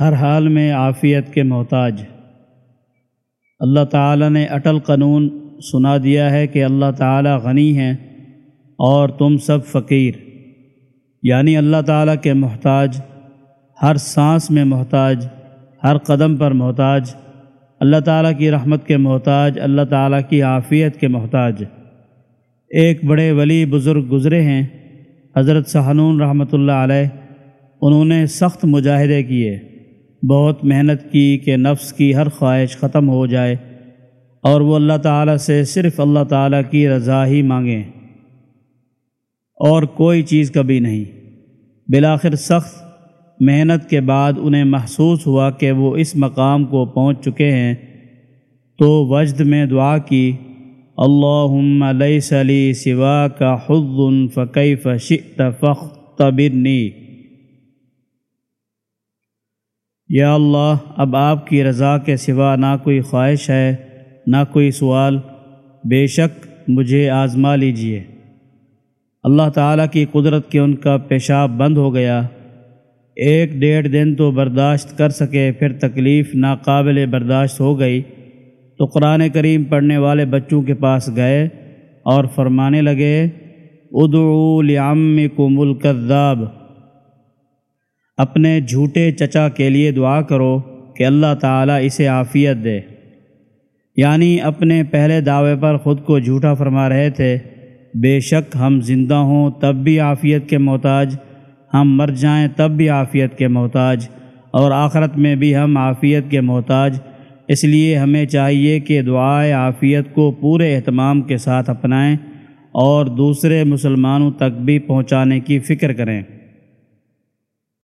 ہر حال میں عافیت کے محتاج۔ اللہ تعالیٰ نے اٹل قانون سنا دیا ہے کہ اللہ تعالیٰ غنی ہیں اور تم سب فقیر۔ یعنی اللہ تعالیٰ کے محتاج، ہر سانس میں محتاج، ہر قدم پر محتاج۔ اللہ تعالیٰ کی رحمت کے محتاج، اللہ تعالیٰ کی عافیت کے محتاج۔ ایک بڑے ولی بزرگ گزرے ہیں، حضرت سہنون رحمۃ اللہ علیہ، انہوں نے سخت مجاہدے کیے۔ بہت محنت کی کہ نفس کی ہر خواہش ختم ہو جائے اور وہ اللہ تعالیٰ سے صرف اللہ تعالیٰ کی رضا ہی مانگیں۔ اور کوئی چیز کبھی نہیں۔ بالآخر سخت محنت کے بعد انہیں محسوس ہوا کہ وہ اس مقام کو پہنچ چکے ہیں۔ تو وجد میں دعا کی، اللہم لیس لی سوا کا حض فقیف شئت فاختبرنی یا اللہ، اب آپ کی رضا کے سوا نہ کوئی خواہش ہے، نہ کوئی سوال۔ بے شک مجھے آزما لیجیے۔ اللہ تعالیٰ کی قدرت کے ان کا پیشاب بند ہو گیا۔ ایک ڈیڑھ دن تو برداشت کر سکے، پھر تکلیف ناقابل برداشت ہو گئی۔ تو قرآن کریم پڑھنے والے بچوں کے پاس گئے اور فرمانے لگے، ادعو لعمکم الکذاب۔ اپنے جھوٹے چچا کے لیے دعا کرو کہ اللہ تعالیٰ اسے عافیت دے۔ یعنی اپنے پہلے دعوے پر خود کو جھوٹا فرما رہے تھے۔ بے شک ہم زندہ ہوں تب بھی عافیت کے محتاج، ہم مر جائیں تب بھی عافیت کے محتاج، اور آخرت میں بھی ہم عافیت کے محتاج۔ اس لیے ہمیں چاہیے کہ دعائے عافیت کو پورے اہتمام کے ساتھ اپنائیں اور دوسرے مسلمانوں تک بھی پہنچانے کی فکر کریں۔